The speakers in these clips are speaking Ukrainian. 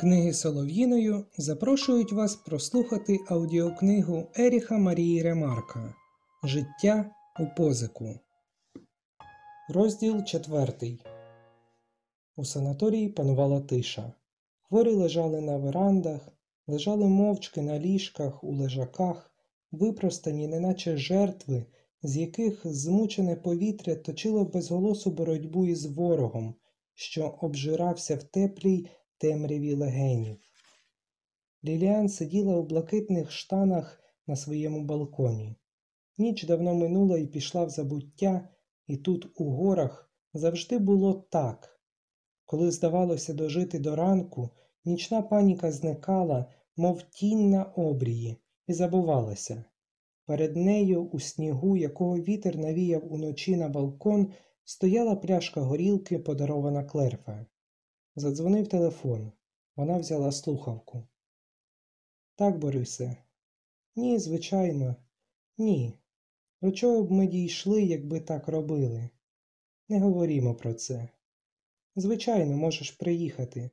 Книги Солов'їною запрошують вас прослухати аудіокнигу Еріха Марії Ремарка Життя у позику. Розділ 4. У санаторії панувала тиша. Хворі лежали на верандах, лежали мовчки на ліжках, у лежаках, випростані, неначе жертви, з яких змучене повітря точило безголосу боротьбу із ворогом, що обжирався в теплій темряві легенів. Ліліан сиділа у блакитних штанах на своєму балконі. Ніч давно минула і пішла в забуття, і тут, у горах, завжди було так. Коли здавалося дожити до ранку, нічна паніка зникала, мов тінь на обрії, і забувалася. Перед нею, у снігу, якого вітер навіяв уночі на балкон, стояла пляшка горілки, подарована Клерфе. Задзвонив телефон. Вона взяла слухавку. Так, Борисе. Ні, звичайно, ні. До чого б ми дійшли, якби так робили? Не говорімо про це. Звичайно, можеш приїхати.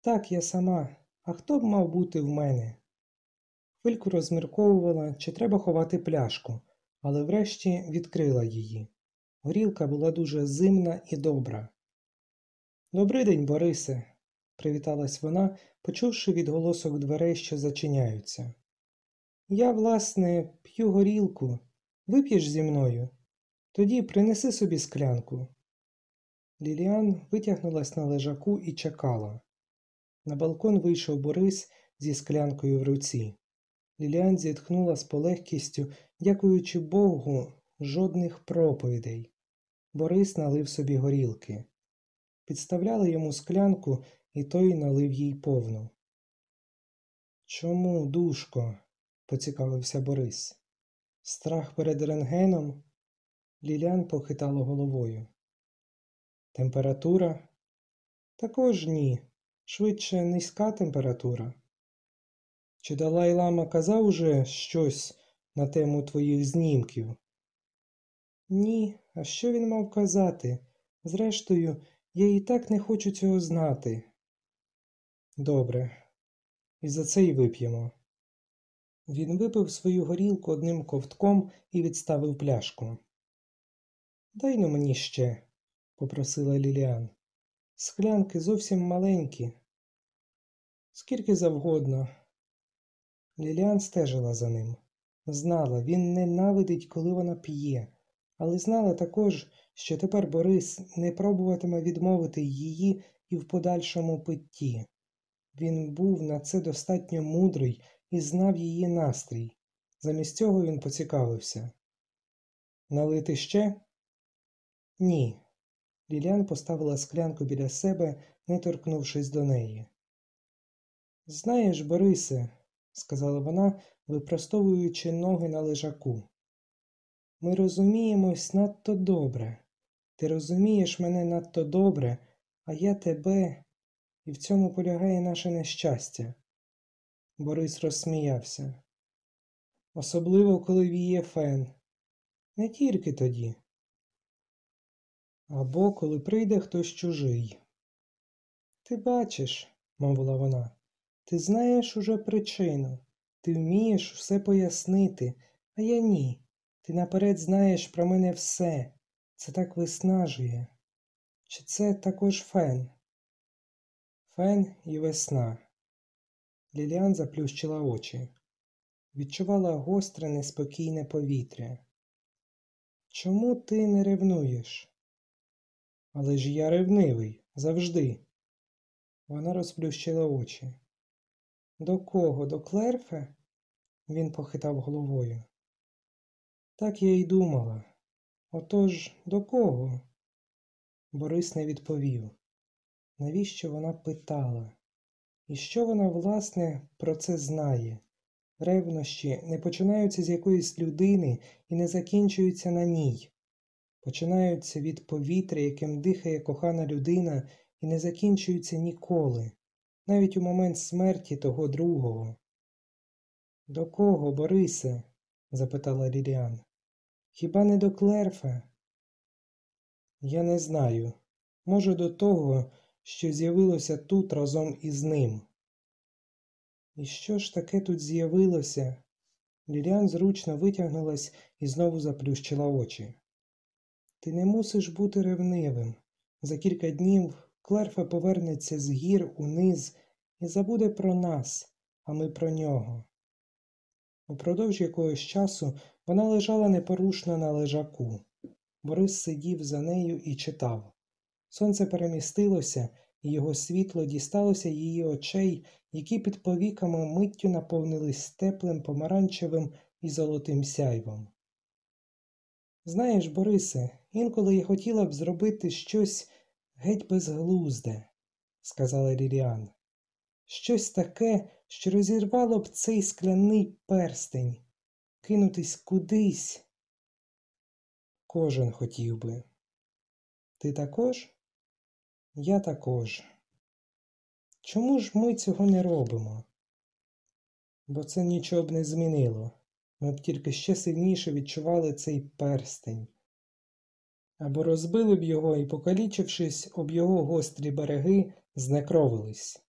Так, я сама. А хто б мав бути в мене? Хвильку розмірковувала, чи треба ховати пляшку, але врешті відкрила її. Горілка була дуже зимна і добра. Добрий день, Борисе, привіталась вона, почувши відголосок дверей, що зачиняються. Я, власне, п'ю горілку. Вип'єш зі мною? Тоді принеси собі склянку. Ліліан витягнулась на лежаку і чекала. На балкон вийшов Борис зі склянкою в руці. Ліліан зітхнула з полегкістю, дякуючи Богу, жодних проповідей. Борис налив собі горілки. Підставляли йому склянку, і той налив їй повну. Чому, душко? поцікавився Борис. Страх перед рентгеном? Лілян похитала головою. Температура? Також ні. Швидше низька температура. Чи Далай Лама казав уже щось на тему твоїх знімків? Ні, а що він мав казати? Зрештою, я і так не хочу цього знати. Добре, і за це й вип'ємо. Він випив свою горілку одним ковтком і відставив пляшку. Дай ну мені ще, попросила Ліліан. Склянки зовсім маленькі. Скільки завгодно. Ліліан стежила за ним. Знала, він ненавидить, коли вона п'є, але знала також, що тепер Борис не пробуватиме відмовити її і в подальшому питті. Він був на це достатньо мудрий і знав її настрій. Замість цього він поцікавився. Налити ще? Ні. Лілян поставила склянку біля себе, не торкнувшись до неї. Знаєш, Борисе, сказала вона, випростовуючи ноги на лежаку, ми розуміємось надто добре. Ти розумієш мене надто добре, а я тебе, і в цьому полягає наше нещастя. Борис розсміявся. Особливо, коли віє фен. Не тільки тоді. Або коли прийде хтось чужий. Ти бачиш, мовила вона, ти знаєш уже причину, ти вмієш все пояснити, а я ні. Ти наперед знаєш про мене все. Це так виснажує. Чи це також фен? Фен і весна. Ліліан заплющила очі. Відчувала гостре, неспокійне повітря. Чому ти не ревнуєш? Але ж я ревнивий завжди. Вона розплющила очі. До кого? До Клерфе? Він похитав головою. Так я й думала. Отож до кого? Борис не відповів. Навіщо вона питала? І що вона, власне, про це знає? Ревнощі не починаються з якоїсь людини і не закінчуються на ній. Починаються від повітря, яким дихає кохана людина, і не закінчуються ніколи, навіть у момент смерті того другого. До кого, Борисе? запитала Ліліан. Хіба не до Клерфа? Я не знаю. Може, до того, що з'явилося тут разом із ним. І що ж таке тут з'явилося? Ліліан зручно витягнулась і знову заплющила очі. Ти не мусиш бути ревнивим. За кілька днів Клерфа повернеться з гір униз і забуде про нас, а ми про нього. Упродовж якогось часу вона лежала непорушно на лежаку. Борис сидів за нею і читав. Сонце перемістилося, і його світло дісталося її очей, які під повіками миттю наповнились теплим помаранчевим і золотим сяйвом. Знаєш, Борисе, інколи я хотіла б зробити щось геть безглузде, сказала Ліліан. Щось таке, що розірвало б цей скляний перстень, кинутись кудись. Кожен хотів би. Ти також? Я також. Чому ж ми цього не робимо? Бо це нічого б не змінило. Ми б тільки ще сильніше відчували цей перстень. Або розбили б його і, покалічившись об його гострі береги, знекровились.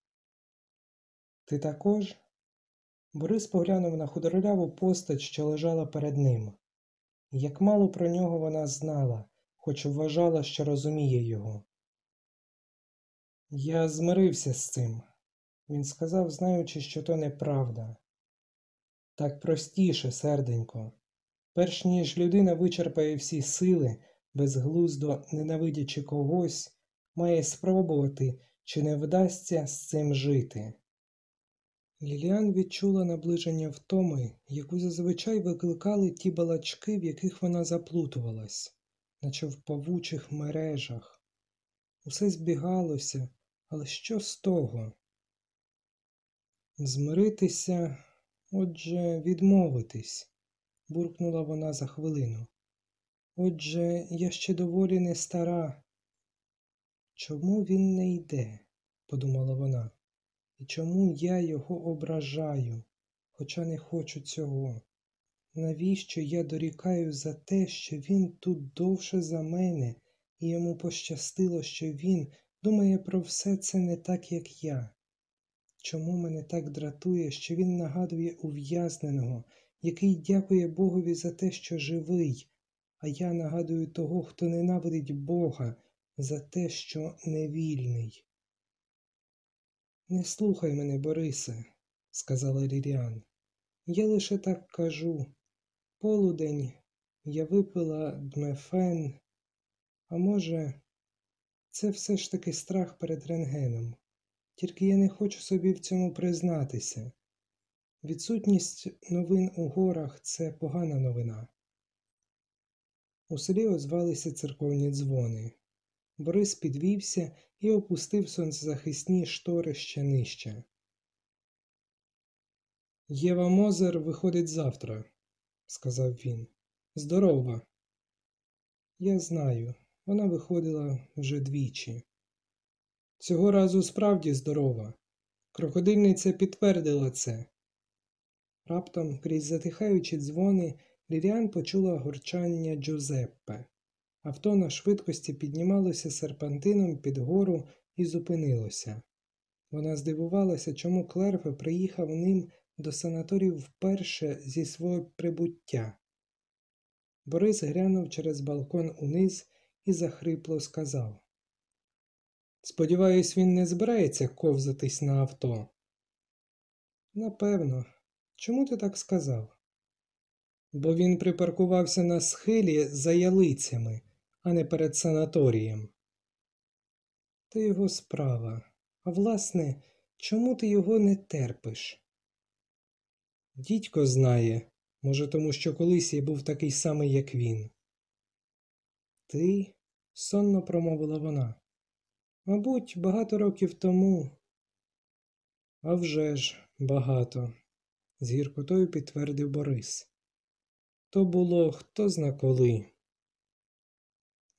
Ти також? Борис поглянув на худорляву постать, що лежала перед ним. Як мало про нього вона знала, хоч вважала, що розуміє його. Я змирився з цим, він сказав, знаючи, що то неправда. Так простіше, серденько. Перш ніж людина вичерпає всі сили, безглуздо ненавидячи когось, має спробувати, чи не вдасться з цим жити. Ліліан відчула наближення втоми, яку зазвичай викликали ті балачки, в яких вона заплутувалась, наче в павучих мережах. Усе збігалося, але що з того? Змиритися, отже, відмовитись, буркнула вона за хвилину. Отже, я ще доволі не стара. Чому він не йде? подумала вона. І чому я його ображаю, хоча не хочу цього? Навіщо я дорікаю за те, що він тут довше за мене, і йому пощастило, що він думає про все це не так, як я? Чому мене так дратує, що він нагадує ув'язненого, який дякує Богові за те, що живий, а я нагадую того, хто ненавидить Бога за те, що невільний? Не слухай мене, Борисе, сказала Ліліан. Я лише так кажу. Полудень я випила дмефен, а може, це все ж таки страх перед рентгеном. Тільки я не хочу собі в цьому признатися. Відсутність новин у горах це погана новина. У селі озвалися церковні дзвони. Борис підвівся і опустив сонцезахисні штори ще нижче. Єва Мозер виходить завтра, сказав він. Здорова. Я знаю, вона виходила вже двічі. Цього разу справді здорова. Крокодильниця підтвердила це. Раптом, крізь затихаючі дзвони, Ліліан почула горчання Джузеппе. Авто на швидкості піднімалося серпантином під гору і зупинилося. Вона здивувалася, чому Клерфе приїхав ним до санаторію вперше зі свого прибуття. Борис глянув через балкон униз і захрипло сказав Сподіваюсь, він не збирається ковзатись на авто. Напевно, чому ти так сказав? Бо він припаркувався на схилі за ялицями а не перед санаторієм. То його справа. А власне, чому ти його не терпиш? Дідько знає, може, тому що колись я був такий самий, як він. Ти? сонно промовила вона. Мабуть, багато років тому. «А вже ж, багато, з гіркотою підтвердив Борис. То було хто зна коли.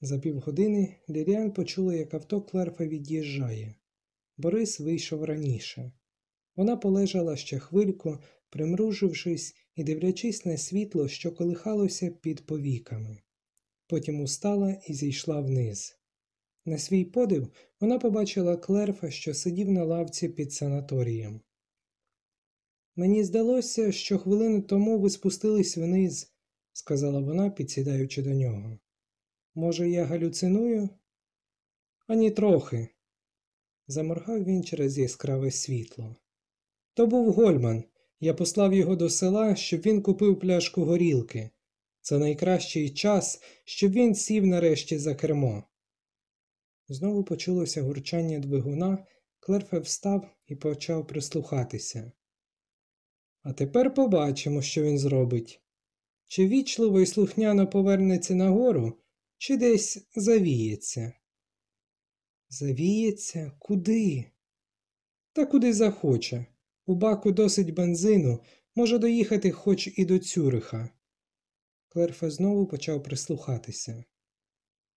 За півгодини Ліліан почула, як авто Клерфа від'їжджає. Борис вийшов раніше. Вона полежала ще хвильку, примружившись і дивлячись на світло, що колихалося під повіками. Потім устала і зійшла вниз. На свій подив вона побачила Клерфа, що сидів на лавці під санаторієм. Мені здалося, що хвилину тому ви спустились вниз, сказала вона, підсідаючи до нього. Може, я галюциную? Ані трохи. Заморгав він через яскраве світло. То був Гольман. Я послав його до села, щоб він купив пляшку горілки. Це найкращий час, щоб він сів нарешті за кермо. Знову почулося гурчання двигуна, Клерфе встав і почав прислухатися. А тепер побачимо, що він зробить. Чи вічливо і слухняно повернеться нагору, чи десь завіється. Завіється? Куди? Та куди захоче. У баку досить бензину, може доїхати хоч і до Цюриха. Клерфе знову почав прислухатися.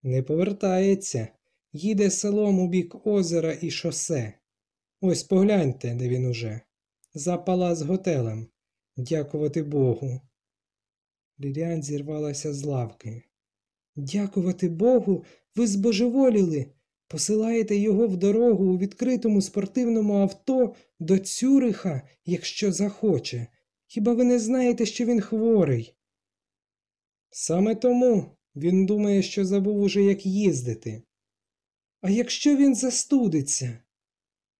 Не повертається, їде селом у бік озера і шосе. Ось погляньте, де він уже. За палац готелем. Дякувати Богу. Ліліан зірвалася з лавки. Дякувати Богу, ви збожеволіли. Посилаєте його в дорогу у відкритому спортивному авто до Цюриха, якщо захоче. Хіба ви не знаєте, що він хворий? Саме тому він думає, що забув уже, як їздити. А якщо він застудиться?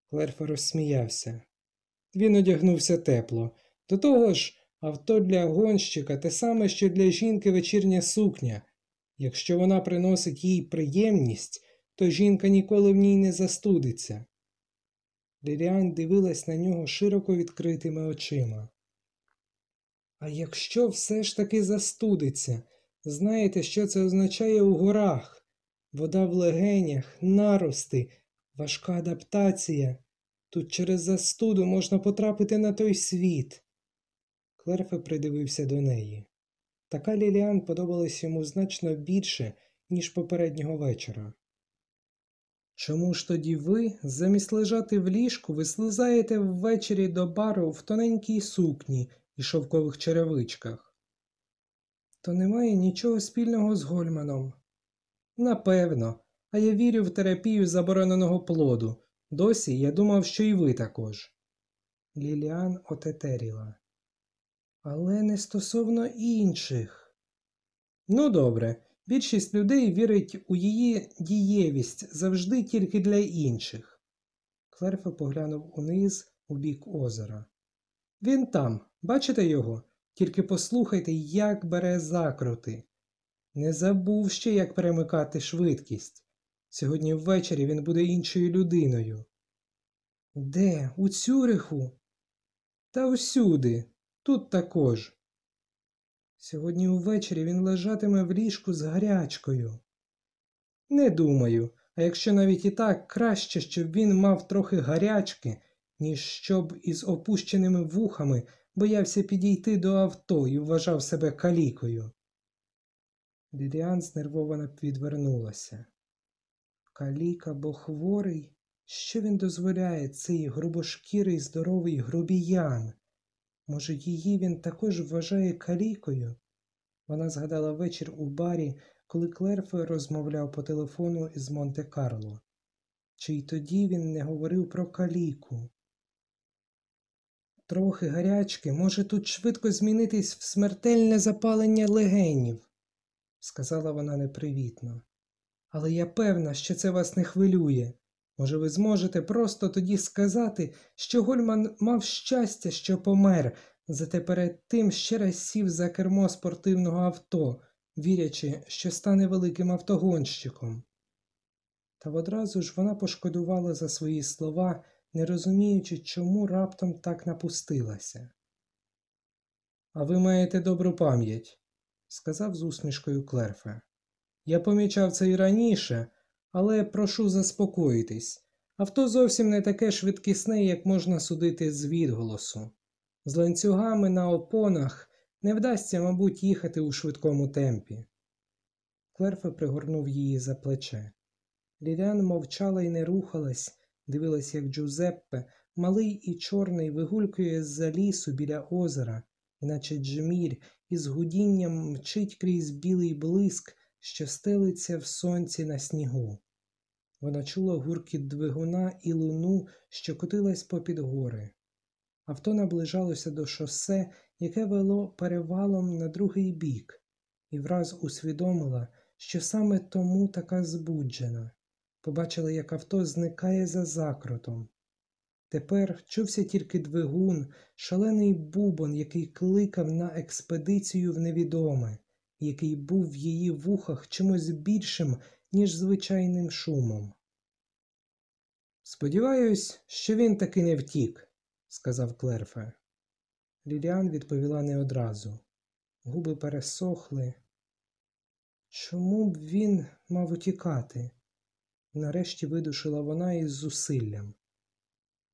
Клерфа розсміявся. Він одягнувся тепло. До того ж, авто для гонщика те саме, що для жінки вечірня сукня. Якщо вона приносить їй приємність, то жінка ніколи в ній не застудиться. Ліліан дивилась на нього широко відкритими очима. А якщо все ж таки застудиться, знаєте, що це означає у горах? Вода в легенях, нарости, важка адаптація. Тут через застуду можна потрапити на той світ. Клерфе придивився до неї. Така Ліліан подобалась йому значно більше, ніж попереднього вечора. Чому ж тоді ви, замість лежати в ліжку, ви слизаєте ввечері до бару в тоненькій сукні і шовкових черевичках? То немає нічого спільного з Гольманом. Напевно, а я вірю в терапію забороненого плоду. Досі я думав, що і ви також. Ліліан отетеріла. Але не стосовно інших. Ну, добре, більшість людей вірить у її дієвість завжди тільки для інших. Клерфе поглянув униз у бік озера. Він там, бачите його? Тільки послухайте, як бере закрути. Не забув ще, як перемикати швидкість. Сьогодні ввечері він буде іншою людиною. Де? У Цюриху? Та всюди, тут також. Сьогодні увечері він лежатиме в ліжку з гарячкою. Не думаю, а якщо навіть і так, краще, щоб він мав трохи гарячки, ніж щоб із опущеними вухами боявся підійти до авто і вважав себе калікою. Ліліан знервовано відвернулася. Каліка бо хворий, що він дозволяє цей грубошкірий здоровий грубіян? Може, її він також вважає калікою? Вона згадала вечір у барі, коли Клерфе розмовляв по телефону із Монте-Карло. Чи й тоді він не говорив про каліку? Трохи гарячки може тут швидко змінитись в смертельне запалення легенів, сказала вона непривітно. Але я певна, що це вас не хвилює. Може, ви зможете просто тоді сказати, що Гольман мав щастя, що помер, зате перед тим ще раз сів за кермо спортивного авто, вірячи, що стане великим автогонщиком. Та одразу ж вона пошкодувала за свої слова, не розуміючи, чому раптом так напустилася. А ви маєте добру пам'ять, сказав з усмішкою Клерфе. Я помічав це і раніше, але прошу заспокоїтись. Авто зовсім не таке швидкісне, як можна судити з відголосу. З ланцюгами на опонах не вдасться, мабуть, їхати у швидкому темпі. Клерфе пригорнув її за плече. Ліліан мовчала і не рухалась, дивилась, як Джузеппе, малий і чорний, вигулькує з-за лісу біля озера, іначе джміль із гудінням мчить крізь білий блиск, що стелиться в сонці на снігу. Вона чула гуркіт двигуна і луну, що котилась попід гори. Авто наближалося до шосе, яке вело перевалом на другий бік, і враз усвідомила, що саме тому така збуджена. Побачила, як авто зникає за закротом. Тепер чувся тільки двигун, шалений бубон, який кликав на експедицію в невідоме, який був в її вухах чимось більшим, ніж звичайним шумом. Сподіваюсь, що він таки не втік, сказав Клерфе. Ліліан відповіла не одразу. Губи пересохли. Чому б він мав утікати? Нарешті видушила вона із зусиллям.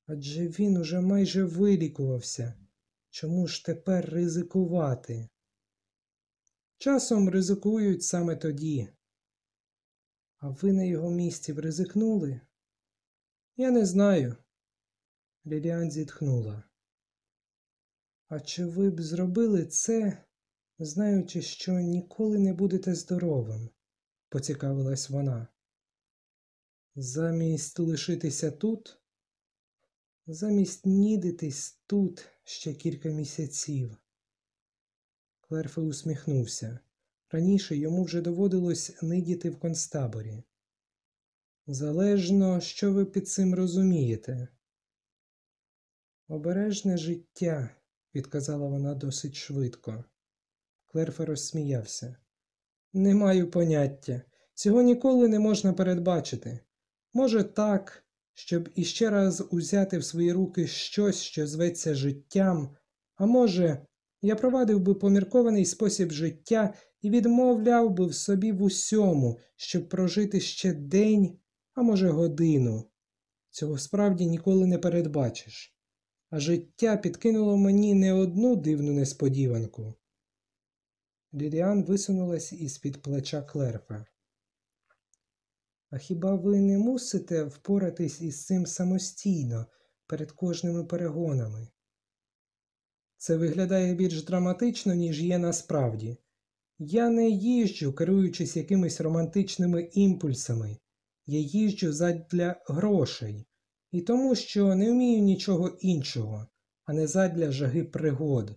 Адже він уже майже вилікувався. Чому ж тепер ризикувати? Часом ризикують саме тоді. А ви на його місці б ризикнули? Я не знаю. Ліліан зітхнула. А чи ви б зробили це, знаючи, що ніколи не будете здоровим? поцікавилась вона. Замість лишитися тут, замість нідитись тут ще кілька місяців. Клерфе усміхнувся. Раніше йому вже доводилось нидіти в концтаборі. Залежно, що ви під цим розумієте. Обережне життя, відказала вона досить швидко. Клерфе розсміявся. Не маю поняття. Цього ніколи не можна передбачити. Може, так, щоб іще раз узяти в свої руки щось, що зветься життям, а може, я провадив би поміркований спосіб життя і відмовляв би в собі в усьому, щоб прожити ще день, а може, годину. Цього справді ніколи не передбачиш. А життя підкинуло мені не одну дивну несподіванку. Ліліан висунулась із під плеча Клерфа. А хіба ви не мусите впоратись із цим самостійно перед кожними перегонами? Це виглядає більш драматично, ніж є насправді. Я не їжджу, керуючись якимись романтичними імпульсами, я їжджу задля грошей і тому, що не вмію нічого іншого, а не задля жаги пригод.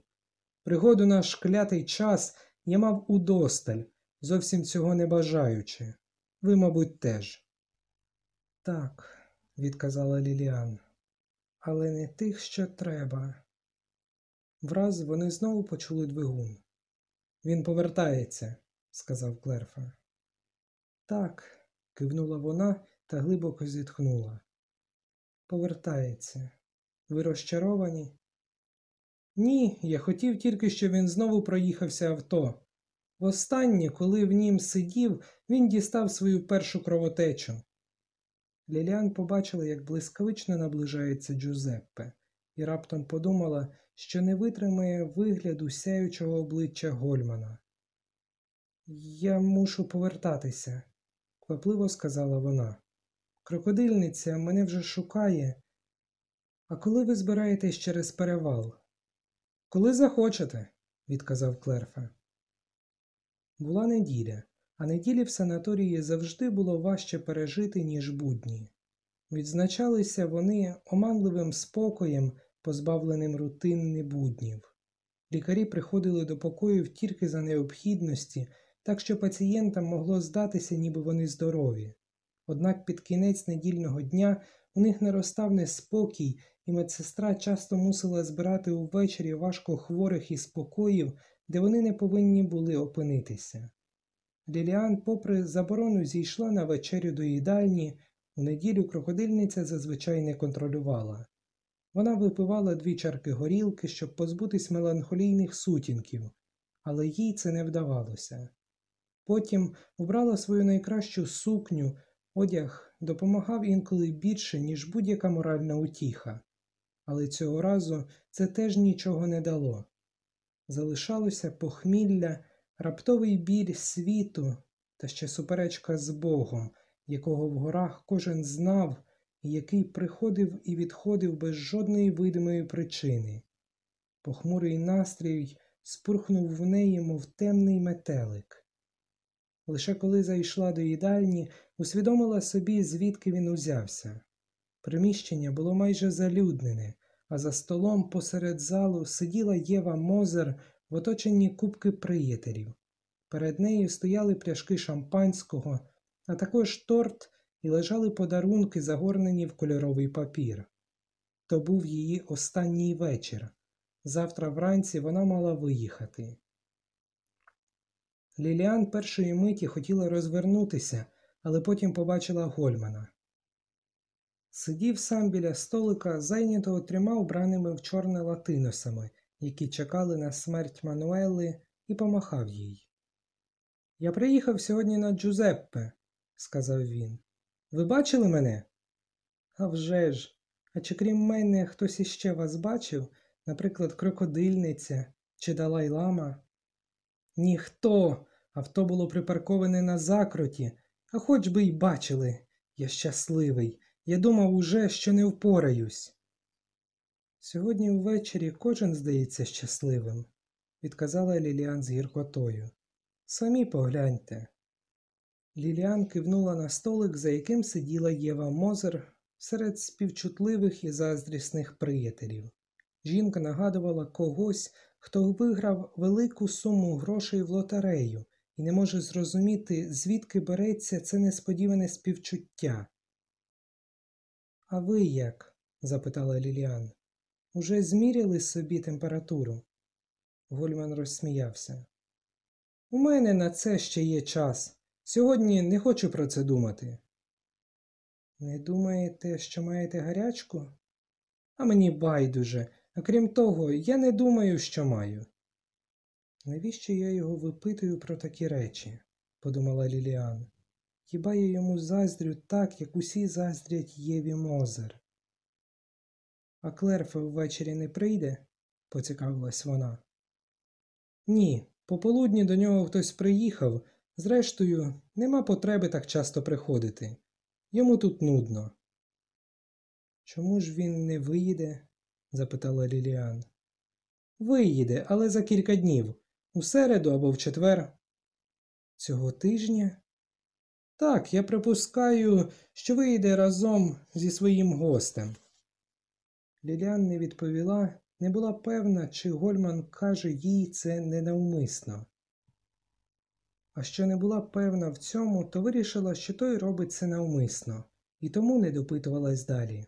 Пригоду наш клятий час я мав удосталь, зовсім цього не бажаючи. Ви, мабуть, теж. Так, відказала Ліліан, але не тих, що треба. Враз вони знову почули двигун. Він повертається, сказав Клерфа. Так, кивнула вона та глибоко зітхнула. Повертається. Ви розчаровані? Ні, я хотів тільки, щоб він знову проїхався авто. Востаннє, коли в нім сидів, він дістав свою першу кровотечу. Ліліан побачила, як блискавично наближається Джузеппе, і раптом подумала, що не витримає вигляду сяючого обличчя Гольмана. Я мушу повертатися, квапливо сказала вона. Крокодильниця мене вже шукає. А коли ви збираєтесь через перевал? Коли захочете, відказав Клерфе. Була неділя, а неділі в санаторії завжди було важче пережити, ніж будні. Відзначалися вони оманливим спокоєм, позбавленим рутинних буднів. Лікарі приходили до покоїв тільки за необхідності, так що пацієнтам могло здатися, ніби вони здорові. Однак під кінець недільного дня у них наростав неспокій, і медсестра часто мусила збирати увечері важко хворих із покоїв, де вони не повинні були опинитися. Ліліан, попри заборону, зійшла на вечерю до їдальні, у неділю крокодильниця зазвичай не контролювала. Вона випивала дві чарки горілки, щоб позбутись меланхолійних сутінків, але їй це не вдавалося. Потім убрала свою найкращу сукню, одяг допомагав інколи більше, ніж будь-яка моральна утіха, але цього разу це теж нічого не дало. Залишалося похмілля, раптовий біль світу та ще суперечка з Богом, якого в горах кожен знав і який приходив і відходив без жодної видимої причини. Похмурий настрій спурхнув в неї, мов темний метелик. Лише коли зайшла до їдальні, усвідомила собі, звідки він узявся. Приміщення було майже залюднене, а за столом посеред залу сиділа Єва Мозер в оточенні кубки приятелів. Перед нею стояли пляшки шампанського, а також торт і лежали подарунки, загорнені в кольоровий папір. То був її останній вечір. Завтра вранці вона мала виїхати. Ліліан першої миті хотіла розвернутися, але потім побачила Гольмана. Сидів сам біля столика, зайнятого трьома вбраними в чорне латиносами, які чекали на смерть Мануели, і помахав їй. Я приїхав сьогодні на Джузеппе, сказав він. Ви бачили мене? «А вже ж! А чи крім мене хтось іще вас бачив, наприклад, крокодильниця чи Далай-лама? Ніхто. Авто було припарковане на закроті, а хоч би й бачили. Я щасливий. Я думав уже, що не впораюсь. Сьогодні ввечері кожен здається щасливим, відказала Ліліан з гіркотою. Самі погляньте. Ліліан кивнула на столик, за яким сиділа Єва Мозер серед співчутливих і заздрісних приятелів. Жінка нагадувала когось, хто виграв велику суму грошей в лотерею і не може зрозуміти, звідки береться це несподіване співчуття. А ви як? запитала Ліліан. Уже зміряли собі температуру? Гольман розсміявся. У мене на це ще є час. Сьогодні не хочу про це думати. Не думаєте, що маєте гарячку? А мені байдуже, а крім того, я не думаю, що маю. Навіщо я його випитую про такі речі? подумала Ліліан. Хіба я йому заздрю так, як усі заздрять Єві Мозер? А Клерфа ввечері не прийде? поцікавилась вона. Ні, пополудні до нього хтось приїхав, зрештою, нема потреби так часто приходити. Йому тут нудно. Чому ж він не виїде? запитала Ліліан. Виїде, але за кілька днів, у середу або в четвер. Цього тижня? Так, я припускаю, що виїде разом зі своїм гостем. Ліліан не відповіла, не була певна, чи Гольман каже їй це ненавмисно. А що не була певна в цьому, то вирішила, що той робить це навмисно, і тому не допитувалась далі.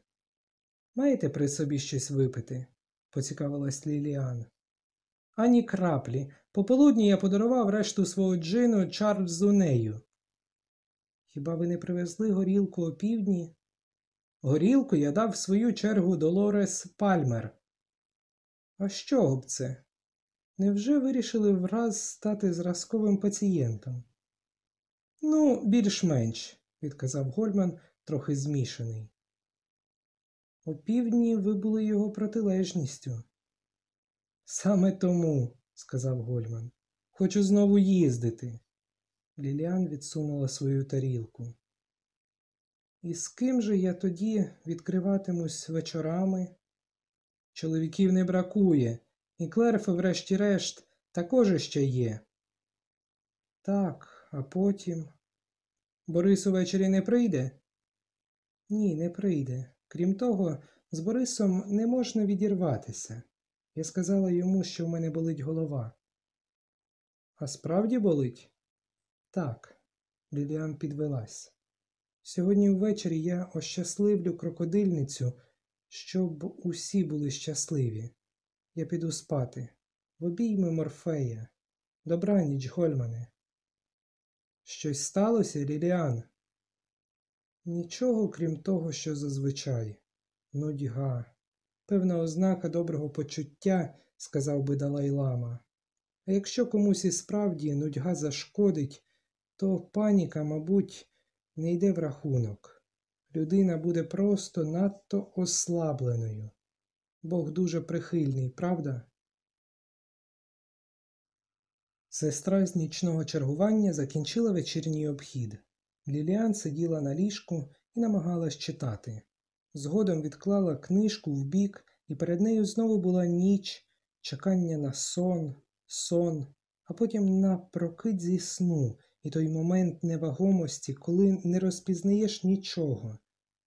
Маєте при собі щось випити? поцікавилась Ліліан. Ані краплі. Пополудні я подарував решту свого джину Чарльзу Нею. Хіба ви не привезли горілку опівдні? Горілку я дав в свою чергу Долорес Пальмер. А чого б це? Невже вирішили враз стати зразковим пацієнтом? Ну, більш-менш, відказав Гольман, трохи змішаний. Опівдні ви були його протилежністю. Саме тому, сказав Гольман, хочу знову їздити. Ліліан відсунула свою тарілку. І з ким же я тоді відкриватимусь вечорами? Чоловіків не бракує, і клерфи, врешті-решт, також ще є. Так, а потім. Борис увечері не прийде? Ні, не прийде. Крім того, з Борисом не можна відірватися. Я сказала йому, що в мене болить голова. А справді болить? Так, Ліліан підвелась. Сьогодні ввечері я ощасливлю крокодильницю, щоб усі були щасливі. Я піду спати. В обійми Морфея. Добраніч, Гольмане. Щось сталося, Ліліан? Нічого, крім того, що зазвичай. Нудьга. Певна ознака доброго почуття, сказав би Далай Лама. А якщо комусь і справді нудьга зашкодить, то паніка, мабуть, не йде в рахунок. Людина буде просто надто ослабленою. Бог дуже прихильний, правда? Сестра з нічного чергування закінчила вечірній обхід. Ліліан сиділа на ліжку і намагалась читати. Згодом відклала книжку в бік, і перед нею знову була ніч, чекання на сон, сон, а потім на прокид зі сну, і той момент невагомості, коли не розпізнаєш нічого,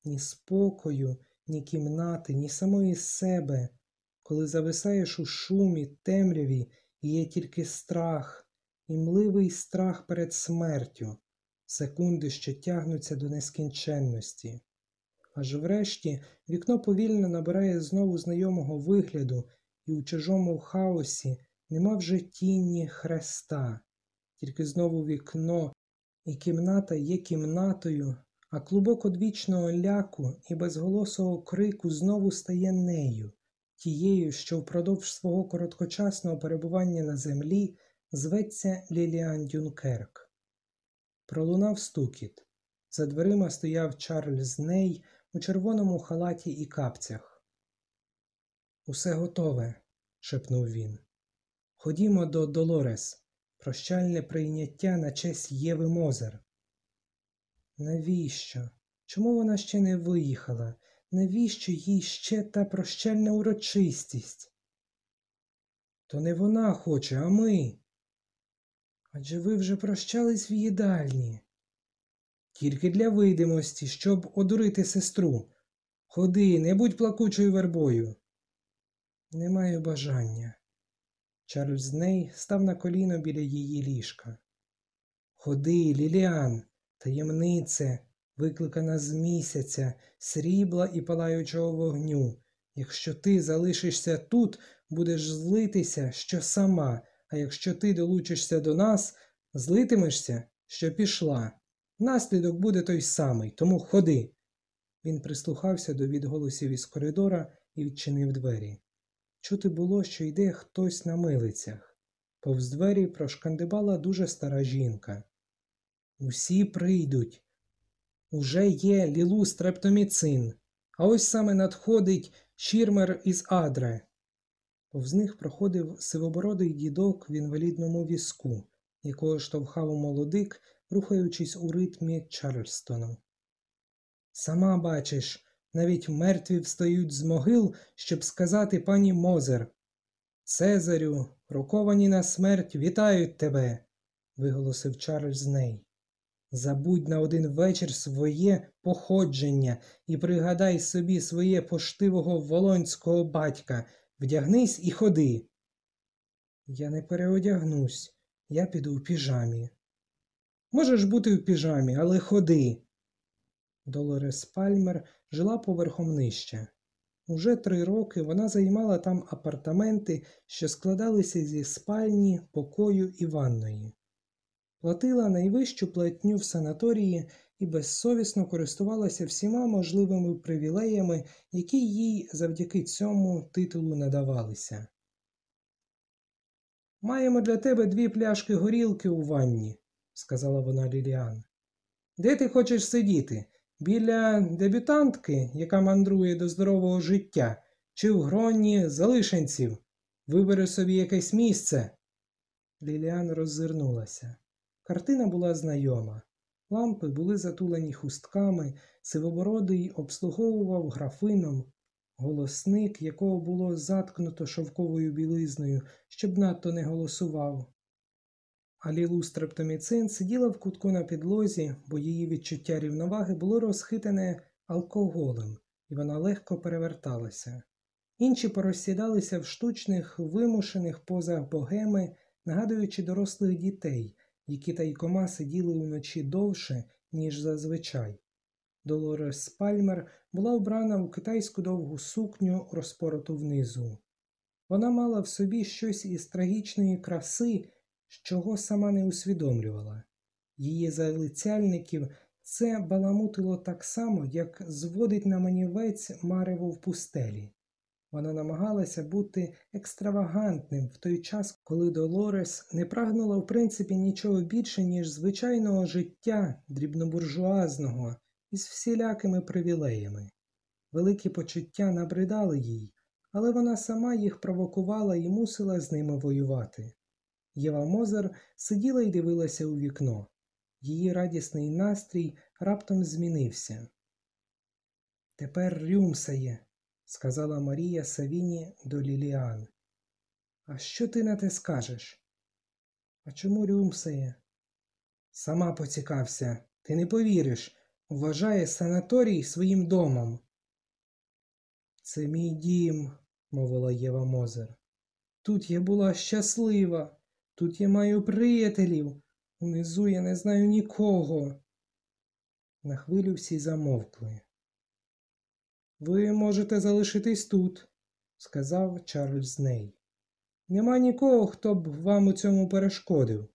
ні спокою, ні кімнати, ні самої себе, коли зависаєш у шумі, темряві, і є тільки страх, і мливий страх перед смертю, секунди, що тягнуться до нескінченності. Аж врешті вікно повільно набирає знову знайомого вигляду, і у чужому хаосі нема вже тіні хреста, тільки знову вікно, і кімната є кімнатою, а клубок одвічного ляку і безголосого крику знову стає нею, тією, що впродовж свого короткочасного перебування на землі зветься Ліліан Дюнкерк. Пролунав стукіт. За дверима стояв Чарльз Ней у червоному халаті і капцях. Усе готове, шепнув він. Ходімо до Долорес, прощальне прийняття на честь Єви Мозер. Навіщо? Чому вона ще не виїхала? Навіщо їй ще та прощальна урочистість? То не вона хоче, а ми. Адже ви вже прощались в їдальні. Тільки для видимості, щоб одурити сестру. Ходи, не будь плакучою вербою. Не маю бажання. Чарльз Ней став на коліно біля її ліжка. Ходи, Ліліан, таємнице, викликана з місяця, срібла і палаючого вогню. Якщо ти залишишся тут, будеш злитися, що сама, а якщо ти долучишся до нас, злитимешся, що пішла. Наслідок буде той самий, тому ходи. Він прислухався до відголосів із коридора і відчинив двері. Чути було, що йде хтось на милицях. Повз двері прошкандибала дуже стара жінка. Усі прийдуть. Уже є лілу стрептоміцин, а ось саме надходить шірмер із адре. Повз них проходив сивобородий дідок в інвалідному візку, якого штовхав молодик, рухаючись у ритмі Чарльстону. Сама бачиш, навіть мертві встають з могил, щоб сказати пані Мозер. Цезарю, роковані на смерть, вітають тебе, виголосив Чарльз Ней. Забудь на один вечір своє походження і пригадай собі своє поштивого волонського батька, вдягнись і ходи. Я не переодягнусь, я піду в піжамі. Можеш бути в піжамі, але ходи. Долорес Пальмер жила поверхом нижче. Уже три роки вона займала там апартаменти, що складалися зі спальні, покою і ванної. Платила найвищу платню в санаторії і безсовісно користувалася всіма можливими привілеями, які їй завдяки цьому титулу надавалися. Маємо для тебе дві пляшки горілки у ванні, сказала вона Ліліан. Де ти хочеш сидіти? Біля дебютантки, яка мандрує до здорового життя, чи в гроні залишенців. Вибери собі якесь місце. Ліліан роззирнулася. Картина була знайома. Лампи були затулені хустками, сивобородий обслуговував графином, голосник, якого було заткнуто шовковою білизною, щоб надто не голосував. А Лілу Стрептоміцин сиділа в кутку на підлозі, бо її відчуття рівноваги було розхитане алкоголем, і вона легко переверталася. Інші порозсідалися в штучних, вимушених позах богеми, нагадуючи дорослих дітей, які тайкома сиділи уночі довше, ніж зазвичай. Долорес Пальмер була вбрана у китайську довгу сукню, розпороту внизу. Вона мала в собі щось із трагічної краси, чого сама не усвідомлювала. Її залицяльників це баламутило так само, як зводить на манівець марево в пустелі. Вона намагалася бути екстравагантним в той час, коли Долорес не прагнула в принципі нічого більше, ніж звичайного життя дрібнобуржуазного із всілякими привілеями. Великі почуття набридали їй, але вона сама їх провокувала і мусила з ними воювати. Єва Мозер сиділа і дивилася у вікно. Її радісний настрій раптом змінився. Тепер рюмсає, сказала Марія Савіні до Ліліан. А що ти на те скажеш? А чому рюмсає? Сама поцікався, ти не повіриш, вважає санаторій своїм домом. Це мій дім, мовила Єва Мозер. Тут я була щаслива, тут я маю приятелів, унизу я не знаю нікого. На хвилю всі замовкли. Ви можете залишитись тут, сказав Чарльз Ней. Нема нікого, хто б вам у цьому перешкодив.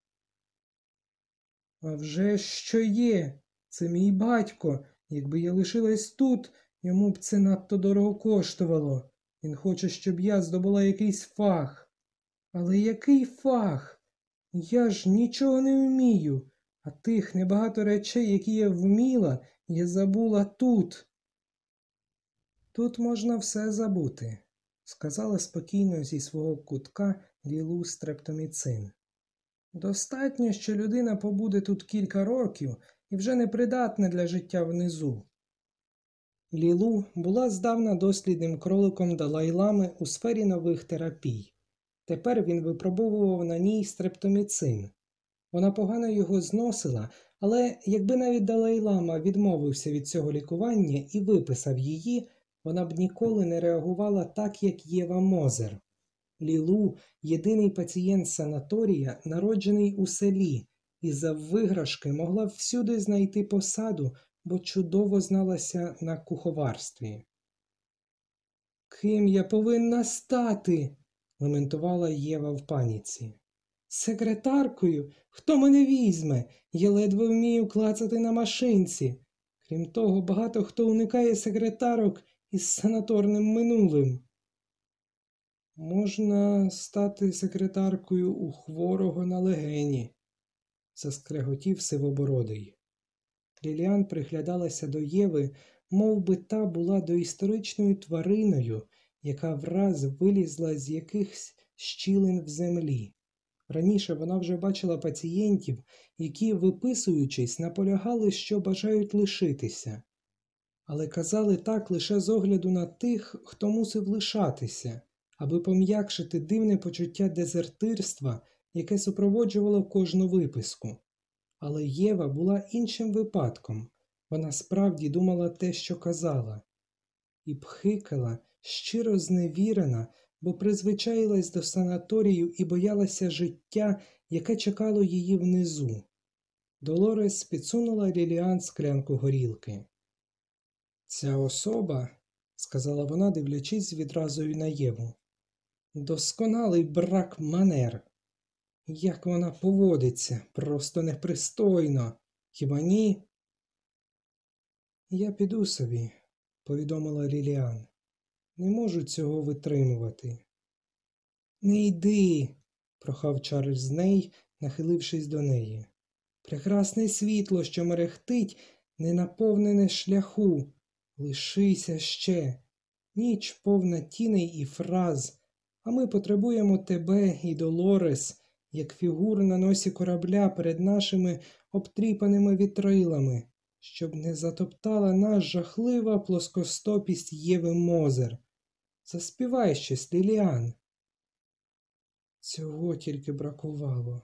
«А вже що є, це мій батько. Якби я лишилась тут, йому б це надто дорого коштувало. Він хоче, щоб я здобула якийсь фах. Але який фах? Я ж нічого не вмію, а тих небагато речей, які я вміла, я забула тут. Тут можна все забути, сказала спокійно зі свого кутка Лілу Стрептоміцин. Достатньо, що людина побуде тут кілька років і вже непридатна для життя внизу. Лілу була здавна дослідним кроликом Далай-лами у сфері нових терапій. Тепер він випробовував на ній стрептоміцин. Вона погано його зносила, але якби навіть Далай-лама відмовився від цього лікування і виписав її, вона б ніколи не реагувала так, як Єва Мозер. Лілу єдиний пацієнт санаторія, народжений у селі, і за виграшки могла всюди знайти посаду, бо чудово зналася на куховарстві. Ким я повинна стати? лементувала Єва в паніці. Секретаркою? Хто мене візьме? Я ледве вмію клацати на машинці. Крім того, багато хто уникає секретарок із санаторним минулим. Можна стати секретаркою у хворого на легені, заскреготів сивобородий. Ліліан приглядалася до Єви, мов би та була доісторичною твариною, яка враз вилізла з якихось щілин в землі. Раніше вона вже бачила пацієнтів, які, виписуючись, наполягали, що бажають лишитися, але казали так лише з огляду на тих, хто мусив лишатися, аби пом'якшити дивне почуття дезертирства, яке супроводжувало кожну виписку. Але Єва була іншим випадком вона справді думала те, що казала, і пхикала, щиро зневірена, бо призвичаїлась до санаторію і боялася життя, яке чекало її внизу. Долорес підсунула Ліліан склянку горілки. Ця особа, сказала вона, дивлячись відразу на Єву, досконалий брак манер. Як вона поводиться, просто непристойно. Хіба ні? Я піду собі, повідомила Ліліан. Не можу цього витримувати. Не йди, прохав Чарльз Ней, нахилившись до неї. Прекрасне світло, що мерехтить, не наповнене шляху. Лишися ще. Ніч повна тіней і фраз, а ми потребуємо тебе і Долорес, як фігур на носі корабля перед нашими обтріпаними вітрилами, щоб не затоптала нас жахлива плоскостопість Єви Мозер. Заспівай щось, Ліліан. Цього тільки бракувало.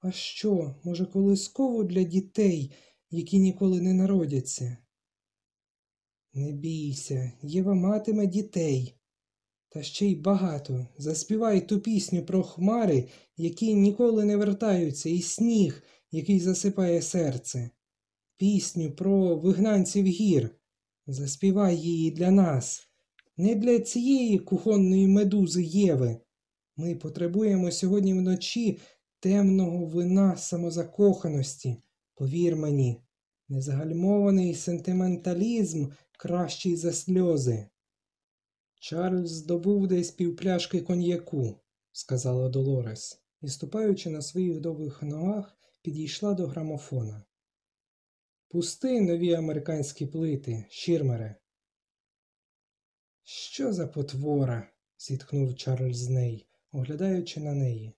А що, може, колисково для дітей, які ніколи не народяться? Не бійся, Єва матиме дітей. Та ще й багато. Заспівай ту пісню про хмари, які ніколи не вертаються, і сніг, який засипає серце. Пісню про вигнанців гір. Заспівай її для нас, не для цієї кухонної медузи Єви. Ми потребуємо сьогодні вночі темного вина самозакоханості. Повір мені, незагальмований сентименталізм кращий за сльози. Чарльз здобув десь півпляшки коньяку, сказала Долорес, і, ступаючи на своїх довгих ногах, підійшла до грамофона. Пусти нові американські плити, Шірмере. Що за потвора? зітхнув Чарльз з неї, оглядаючи на неї.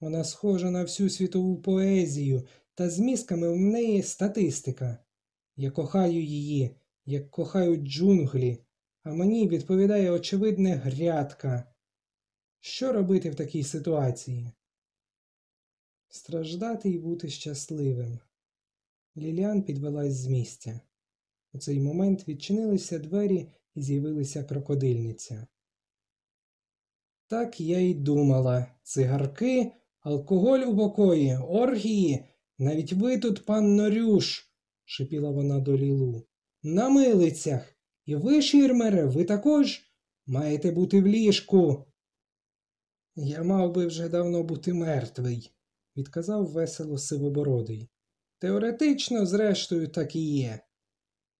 Вона схожа на всю світову поезію, та з мізками в неї статистика. Я кохаю її, як кохають джунглі, а мені відповідає очевидне грядка. Що робити в такій ситуації? Страждати і бути щасливим, Ліліан підвелась з місця. У цей момент відчинилися двері і з'явилася крокодильниця. Так я й думала. Цигарки, алкоголь у покої, оргії. Навіть ви тут, пан Норюш, шипіла вона до Лілу. На милицях. І ви, Шірмере, ви також маєте бути в ліжку. Я мав би вже давно бути мертвий, відказав весело сивобородий. Теоретично, зрештою, так і є.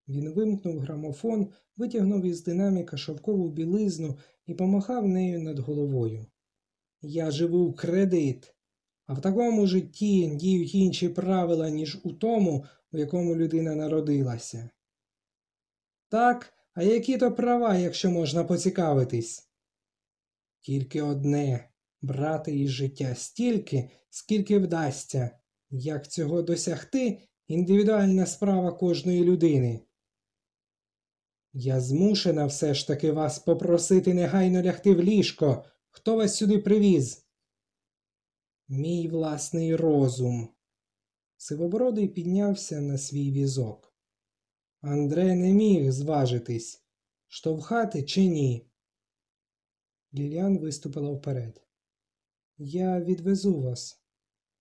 Він вимкнув грамофон, витягнув із динаміка шовкову білизну і помахав нею над головою. Я живу в кредит, а в такому житті діють інші правила, ніж у тому, у якому людина народилася. Так, а які то права, якщо можна поцікавитись? Тільки одне брати із життя стільки, скільки вдасться. Як цього досягти індивідуальна справа кожної людини. Я змушена все ж таки вас попросити негайно лягти в ліжко. Хто вас сюди привіз? Мій власний розум. Сивобородий піднявся на свій візок. Андре не міг зважитись, штовхати чи ні. Ліліан виступила вперед. Я відвезу вас.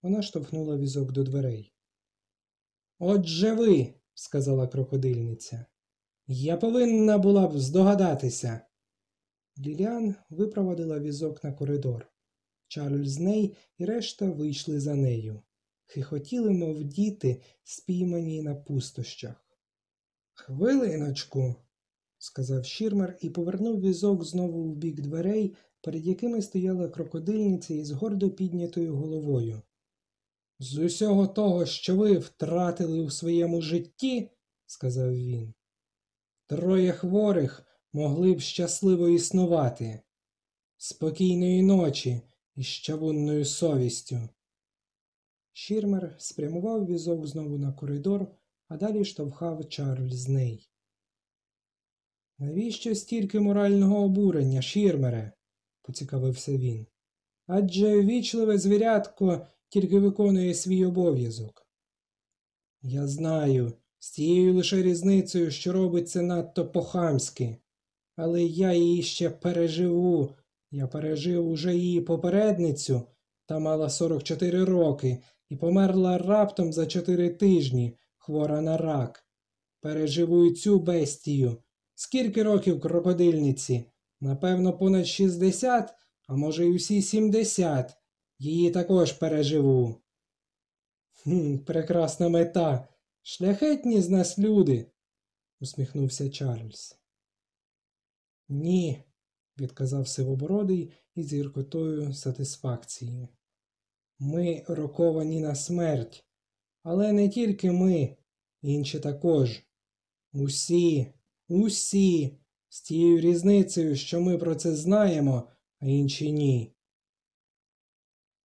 Вона штовхнула візок до дверей. Отже ви, сказала крокодильниця. Я повинна була б здогадатися. Ліліан випровадила візок на коридор. Чарльз Ней і решта вийшли за нею. Хихотіли, мов діти, спіймані на пустощах. Хвилиночку, сказав Шірмер і повернув візок знову в бік дверей, перед якими стояла крокодильниця із гордо піднятою головою. З усього того, що ви втратили у своєму житті, сказав він, троє хворих могли б щасливо існувати. Спокійної ночі із чавунною совістю. Шірмер спрямував візок знову на коридор, а далі штовхав Чарльз Ней. Навіщо стільки морального обурення, Шірмере? поцікавився він. Адже вічливе звірятко тільки виконує свій обов'язок. Я знаю, з тією лише різницею, що робить це надто по-хамськи. але я її ще переживу. Я пережив уже її попередницю та мала 44 роки і померла раптом за 4 тижні, хвора на рак. Переживу і цю бестію. Скільки років крокодильниці? Напевно, понад 60, а може й усі 70. Її також переживу. Хм, Прекрасна мета. Шляхетні з нас люди, усміхнувся Чарльз. Ні, відказав сивобородий із гіркотою сатисфакції. Ми роковані на смерть, але не тільки ми, інші також. Усі, усі, з тією різницею, що ми про це знаємо, а інші ні.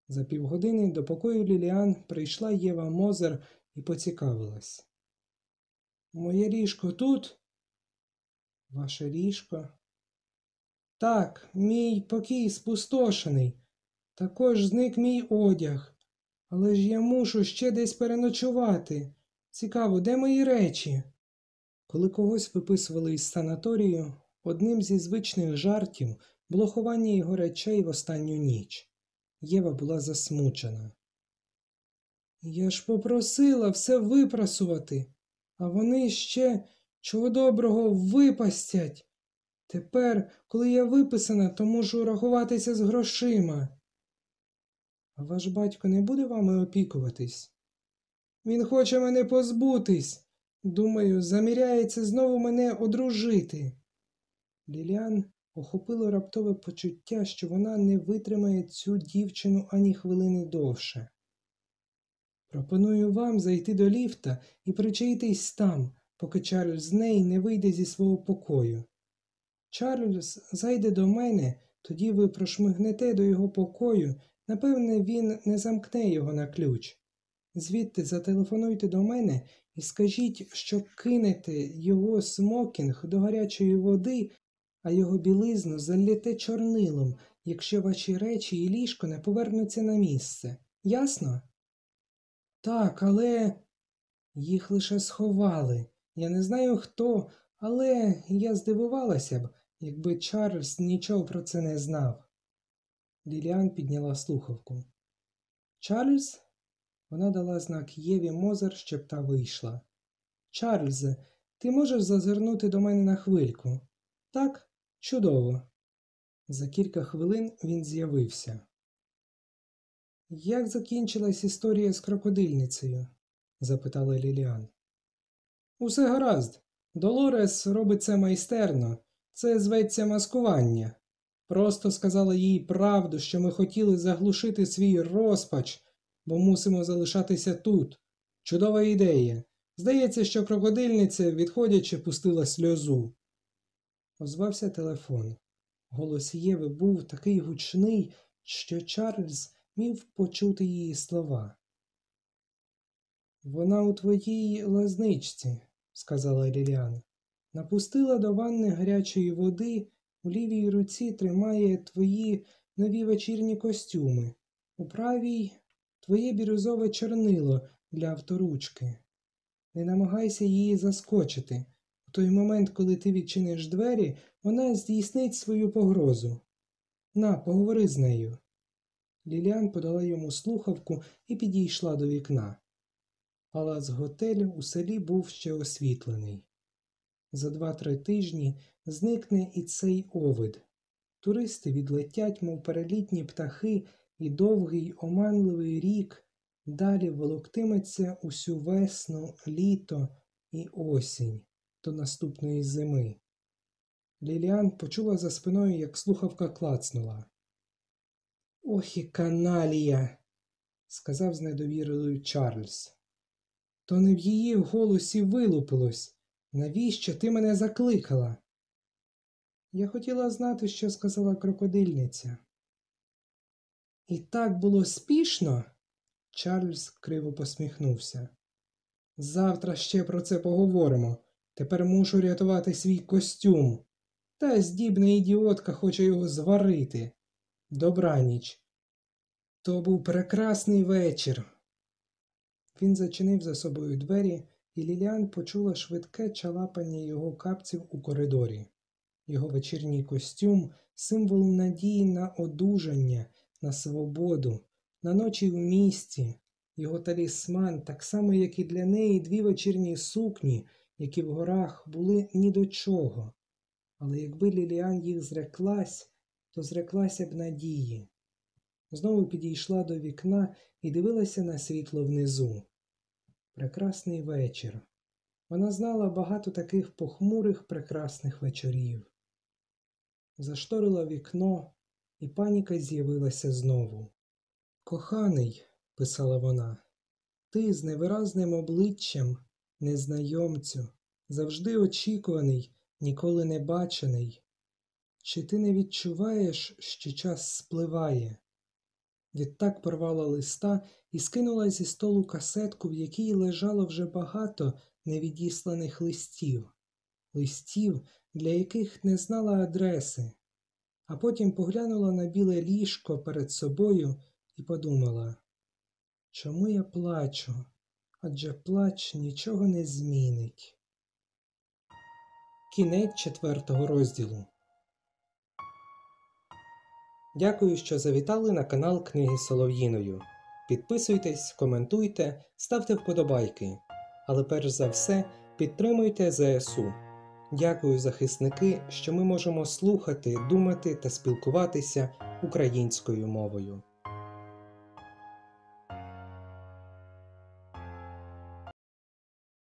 За півгодини до покою Ліліан прийшла Єва Мозер і поцікавилась. Моє ліжко тут? Ваше ліжко? Так, мій покій спустошений. Також зник мій одяг. Але ж я мушу ще десь переночувати. Цікаво, де мої речі? Коли когось виписували із санаторію, одним зі звичних жартів було ховання його речей в останню ніч. Єва була засмучена. Я ж попросила все випрасувати, а вони ще чого доброго випастять. Тепер, коли я виписана, то можу рахуватися з грошима. А ваш батько не буде вами опікуватись? Він хоче мене позбутись. Думаю, заміряється знову мене одружити. Ліліан охопило раптове почуття, що вона не витримає цю дівчину ані хвилини довше. Пропоную вам зайти до ліфта і причаїтись там, поки Чарльз з неї не вийде зі свого покою. Чарльз зайде до мене, тоді ви прошмигнете до його покою, напевне, він не замкне його на ключ. Звідти зателефонуйте до мене і скажіть, що кинете його смокінг до гарячої води, а його білизну заліте чорнилом, якщо ваші речі і ліжко не повернуться на місце. Ясно? Так, але Їх лише сховали. Я не знаю хто, але я здивувалася б, якби Чарльз нічого про це не знав. Ліліан підняла слухавку. Чарльз? Вона дала знак Єві Мозер, щоб та вийшла. Чарльзе, ти можеш зазирнути до мене на хвильку? Так, чудово. За кілька хвилин він з'явився. Як закінчилась історія з крокодильницею? запитала Ліліан. Усе гаразд. Долорес робить це майстерно. Це зветься маскування. Просто сказала їй правду, що ми хотіли заглушити свій розпач, бо мусимо залишатися тут. Чудова ідея. Здається, що крокодильниця, відходячи, пустила сльозу. Озвався телефон. Голос Єви був такий гучний, що Чарльз міг почути її слова. Вона у твоїй лазничці, сказала Ліліан. Напустила до ванни гарячої води, у лівій руці тримає твої нові вечірні костюми, у правій твоє бірюзове чорнило для авторучки. Не намагайся її заскочити. У той момент, коли ти відчиниш двері, вона здійснить свою погрозу. На, поговори з нею. Ліліан подала йому слухавку і підійшла до вікна. Палац готелю у селі був ще освітлений. За два-три тижні зникне і цей овид. Туристи відлетять, мов перелітні птахи, і довгий оманливий рік далі волоктиметься усю весну, літо і осінь до наступної зими. Ліліан почула за спиною, як слухавка клацнула. Ох і каналія, сказав з недовірою Чарльз. То не в її голосі вилупилось. Навіщо ти мене закликала? Я хотіла знати, що сказала крокодильниця. І так було спішно. Чарльз криво посміхнувся. Завтра ще про це поговоримо. Тепер мушу рятувати свій костюм. Та здібна ідіотка хоче його зварити. Добраніч. То був прекрасний вечір. Він зачинив за собою двері, і Ліліан почула швидке чалапання його капців у коридорі. Його вечірній костюм символ надії на одужання, на свободу, на ночі в місті, його талісман, так само, як і для неї дві вечірні сукні, які в горах були ні до чого. Але якби Ліліан їх зреклась, то зреклася б надії. Знову підійшла до вікна і дивилася на світло внизу. Прекрасний вечір. Вона знала багато таких похмурих прекрасних вечорів. Зашторила вікно, і паніка з'явилася знову. Коханий, писала вона, ти з невиразним обличчям, незнайомцю, завжди очікуваний, ніколи не бачений. Чи ти не відчуваєш, що час спливає? Відтак порвала листа і скинула зі столу касетку, в якій лежало вже багато невідісланих листів, листів, для яких не знала адреси, а потім поглянула на біле ліжко перед собою і подумала, чому я плачу? Адже плач нічого не змінить. Кінець четвертого розділу. Дякую, що завітали на канал Книги Солов'їною. Підписуйтесь, коментуйте, ставте вподобайки. Але перш за все підтримуйте ЗСУ. Дякую, захисники, що ми можемо слухати, думати та спілкуватися українською мовою.